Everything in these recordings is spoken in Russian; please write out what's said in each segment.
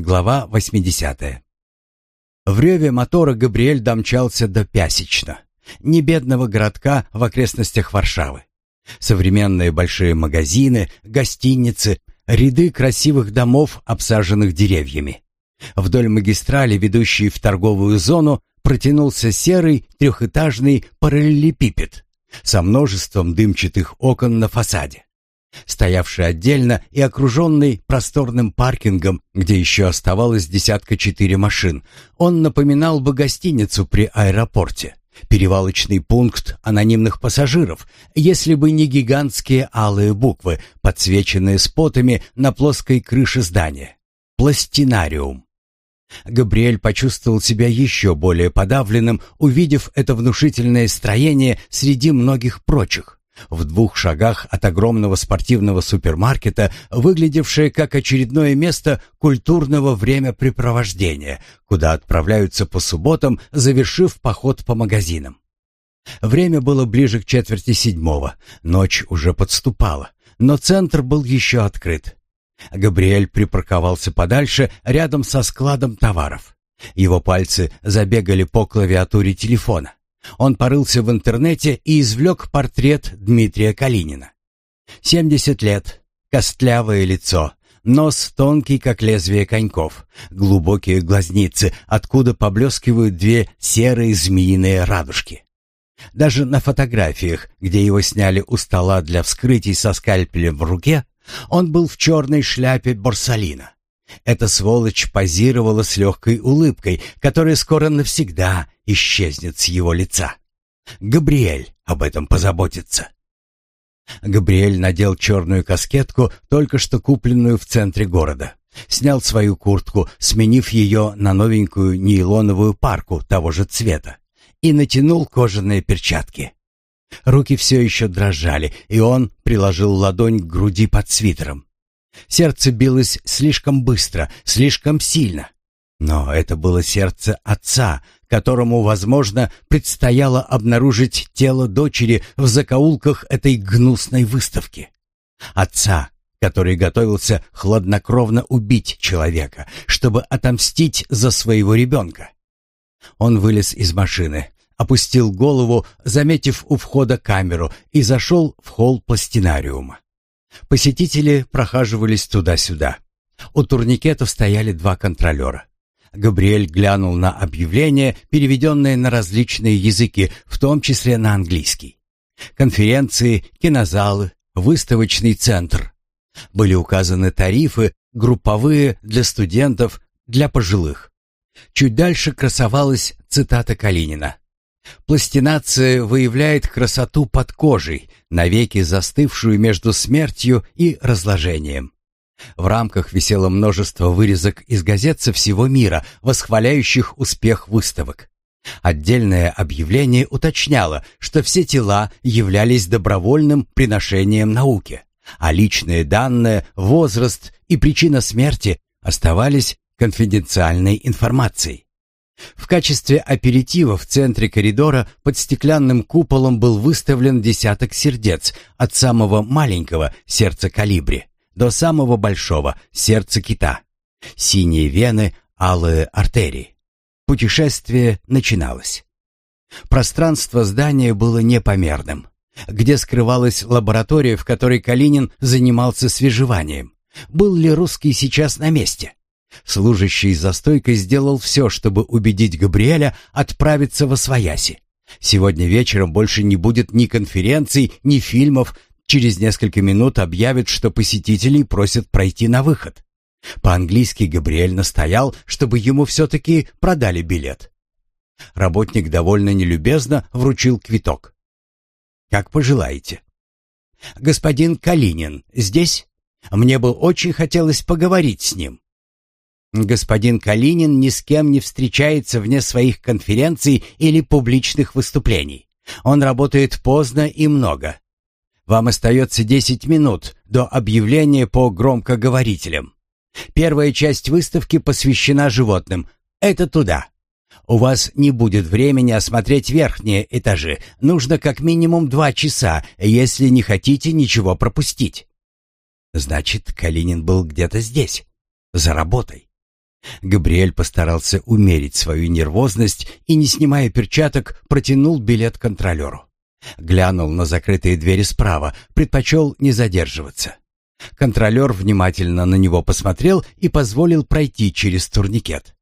Глава 80. В реве мотора Габриэль домчался до Пясечно, небедного городка в окрестностях Варшавы. Современные большие магазины, гостиницы, ряды красивых домов, обсаженных деревьями. Вдоль магистрали, ведущей в торговую зону, протянулся серый трехэтажный параллелепипед со множеством дымчатых окон на фасаде стоявший отдельно и окруженный просторным паркингом, где еще оставалось десятка четыре машин. Он напоминал бы гостиницу при аэропорте, перевалочный пункт анонимных пассажиров, если бы не гигантские алые буквы, подсвеченные спотами на плоской крыше здания. Пластинариум. Габриэль почувствовал себя еще более подавленным, увидев это внушительное строение среди многих прочих. В двух шагах от огромного спортивного супермаркета, выглядевшее как очередное место культурного времяпрепровождения, куда отправляются по субботам, завершив поход по магазинам. Время было ближе к четверти седьмого, ночь уже подступала, но центр был еще открыт. Габриэль припарковался подальше, рядом со складом товаров. Его пальцы забегали по клавиатуре телефона. Он порылся в интернете и извлек портрет Дмитрия Калинина. 70 лет, костлявое лицо, нос тонкий, как лезвие коньков, глубокие глазницы, откуда поблескивают две серые змеиные радужки. Даже на фотографиях, где его сняли у стола для вскрытий со скальпелем в руке, он был в черной шляпе Борсалина. Эта сволочь позировала с легкой улыбкой, которая скоро навсегда исчезнет с его лица. Габриэль об этом позаботится. Габриэль надел черную каскетку, только что купленную в центре города. Снял свою куртку, сменив ее на новенькую нейлоновую парку того же цвета, и натянул кожаные перчатки. Руки все еще дрожали, и он приложил ладонь к груди под свитером. Сердце билось слишком быстро, слишком сильно. Но это было сердце отца, которому, возможно, предстояло обнаружить тело дочери в закоулках этой гнусной выставки. Отца, который готовился хладнокровно убить человека, чтобы отомстить за своего ребенка. Он вылез из машины, опустил голову, заметив у входа камеру, и зашел в холл пластинариума. Посетители прохаживались туда-сюда. У турникетов стояли два контролера. Габриэль глянул на объявления, переведенные на различные языки, в том числе на английский. Конференции, кинозалы, выставочный центр. Были указаны тарифы, групповые для студентов, для пожилых. Чуть дальше красовалась цитата Калинина. Пластинация выявляет красоту под кожей, навеки застывшую между смертью и разложением. В рамках висело множество вырезок из газет со всего мира, восхваляющих успех выставок. Отдельное объявление уточняло, что все тела являлись добровольным приношением науке, а личные данные, возраст и причина смерти оставались конфиденциальной информацией. В качестве аперитива в центре коридора под стеклянным куполом был выставлен десяток сердец от самого маленького сердца калибри до самого большого сердца кита. Синие вены, алые артерии. Путешествие начиналось. Пространство здания было непомерным. Где скрывалась лаборатория, в которой Калинин занимался свежеванием? Был ли русский сейчас на месте? Служащий за стойкой сделал все, чтобы убедить Габриэля отправиться во свояси. Сегодня вечером больше не будет ни конференций, ни фильмов. Через несколько минут объявят, что посетителей просят пройти на выход. По-английски Габриэль настоял, чтобы ему все-таки продали билет. Работник довольно нелюбезно вручил квиток. «Как пожелаете». «Господин Калинин здесь? Мне бы очень хотелось поговорить с ним». Господин Калинин ни с кем не встречается вне своих конференций или публичных выступлений. Он работает поздно и много. Вам остается 10 минут до объявления по громкоговорителям. Первая часть выставки посвящена животным. Это туда. У вас не будет времени осмотреть верхние этажи. Нужно как минимум два часа, если не хотите ничего пропустить. Значит, Калинин был где-то здесь, за работой. Габриэль постарался умерить свою нервозность и, не снимая перчаток, протянул билет контролеру. Глянул на закрытые двери справа, предпочел не задерживаться. Контролер внимательно на него посмотрел и позволил пройти через турникет.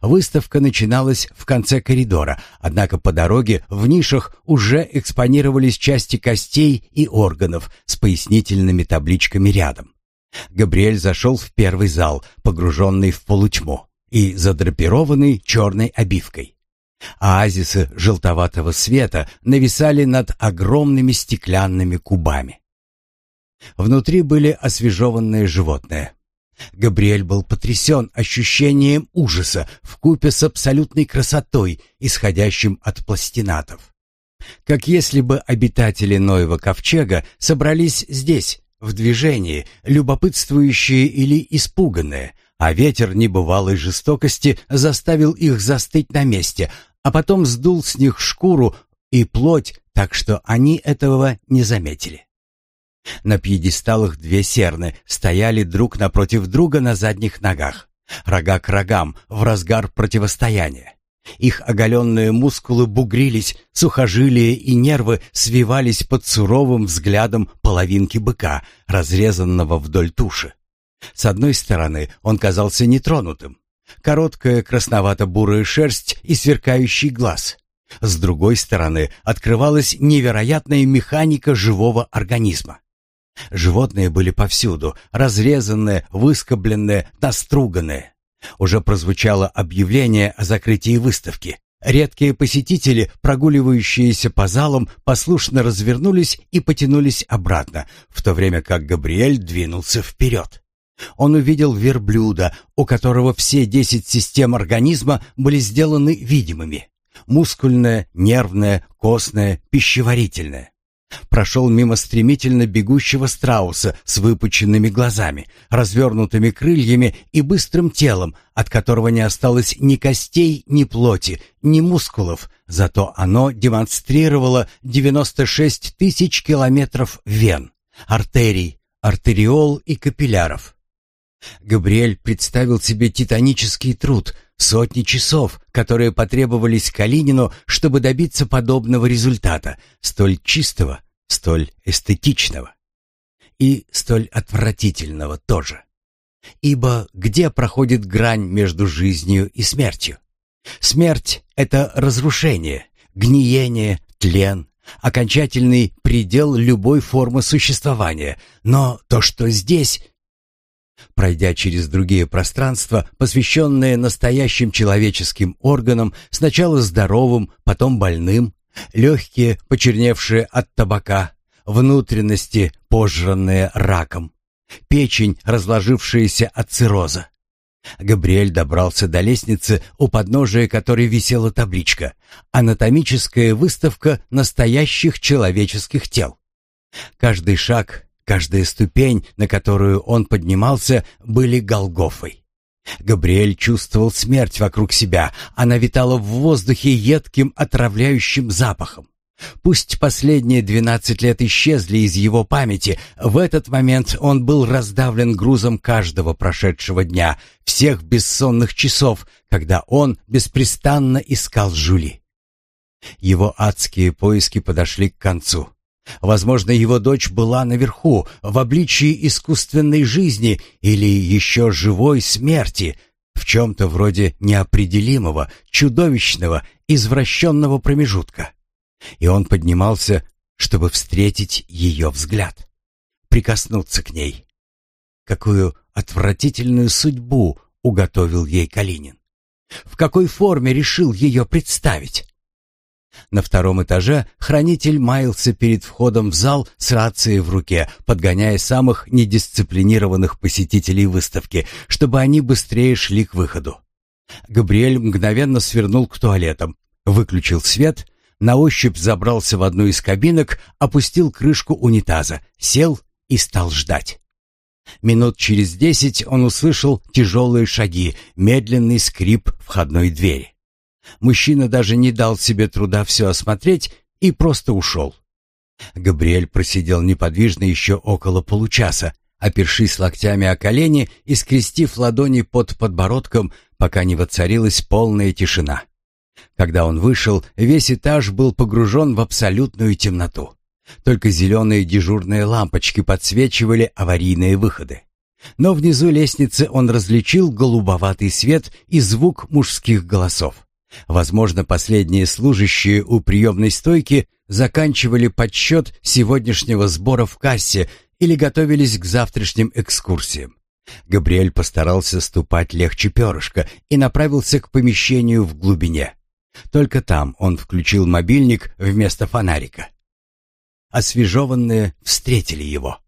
Выставка начиналась в конце коридора, однако по дороге в нишах уже экспонировались части костей и органов с пояснительными табличками рядом. Габриэль зашел в первый зал, погруженный в полутьму и задрапированный черной обивкой. А оазисы желтоватого света нависали над огромными стеклянными кубами. Внутри были освежеванные животные. Габриэль был потрясен ощущением ужаса в купе с абсолютной красотой, исходящим от пластинатов. Как если бы обитатели Ноева ковчега собрались здесь, в движении, любопытствующие или испуганные, а ветер небывалой жестокости заставил их застыть на месте, а потом сдул с них шкуру и плоть, так что они этого не заметили. На пьедесталах две серны стояли друг напротив друга на задних ногах, рога к рогам, в разгар противостояния. Их оголенные мускулы бугрились, сухожилия и нервы свивались под суровым взглядом половинки быка, разрезанного вдоль туши. С одной стороны он казался нетронутым. Короткая красновато-бурая шерсть и сверкающий глаз. С другой стороны открывалась невероятная механика живого организма. Животные были повсюду, разрезанные, выскобленные, наструганные. Уже прозвучало объявление о закрытии выставки. Редкие посетители, прогуливающиеся по залам, послушно развернулись и потянулись обратно, в то время как Габриэль двинулся вперед. Он увидел верблюда, у которого все десять систем организма были сделаны видимыми. Мускульная, нервная, костная, пищеварительная прошел мимо стремительно бегущего страуса с выпученными глазами, развернутыми крыльями и быстрым телом, от которого не осталось ни костей, ни плоти, ни мускулов, зато оно демонстрировало 96 тысяч километров вен, артерий, артериол и капилляров. Габриэль представил себе титанический труд, сотни часов, которые потребовались Калинину, чтобы добиться подобного результата, столь чистого, столь эстетичного и столь отвратительного тоже. Ибо где проходит грань между жизнью и смертью? Смерть — это разрушение, гниение, тлен, окончательный предел любой формы существования. Но то, что здесь... Пройдя через другие пространства, посвященные настоящим человеческим органам, сначала здоровым, потом больным, легкие, почерневшие от табака, внутренности, пожранные раком, печень, разложившаяся от цирроза. Габриэль добрался до лестницы, у подножия которой висела табличка «Анатомическая выставка настоящих человеческих тел». Каждый шаг, каждая ступень, на которую он поднимался, были Голгофой. Габриэль чувствовал смерть вокруг себя. Она витала в воздухе едким отравляющим запахом. Пусть последние двенадцать лет исчезли из его памяти, в этот момент он был раздавлен грузом каждого прошедшего дня, всех бессонных часов, когда он беспрестанно искал Жюли. Его адские поиски подошли к концу. Возможно, его дочь была наверху, в обличии искусственной жизни или еще живой смерти, в чем-то вроде неопределимого, чудовищного, извращенного промежутка. И он поднимался, чтобы встретить ее взгляд, прикоснуться к ней. Какую отвратительную судьбу уготовил ей Калинин? В какой форме решил ее представить? На втором этаже хранитель маялся перед входом в зал с рацией в руке, подгоняя самых недисциплинированных посетителей выставки, чтобы они быстрее шли к выходу. Габриэль мгновенно свернул к туалетам, выключил свет, на ощупь забрался в одну из кабинок, опустил крышку унитаза, сел и стал ждать. Минут через десять он услышал тяжелые шаги, медленный скрип входной двери. Мужчина даже не дал себе труда все осмотреть и просто ушел. Габриэль просидел неподвижно еще около получаса, опершись локтями о колени и скрестив ладони под подбородком, пока не воцарилась полная тишина. Когда он вышел, весь этаж был погружен в абсолютную темноту. Только зеленые дежурные лампочки подсвечивали аварийные выходы. Но внизу лестницы он различил голубоватый свет и звук мужских голосов. Возможно, последние служащие у приемной стойки заканчивали подсчет сегодняшнего сбора в кассе или готовились к завтрашним экскурсиям. Габриэль постарался ступать легче перышка и направился к помещению в глубине. Только там он включил мобильник вместо фонарика. Освежеванные встретили его.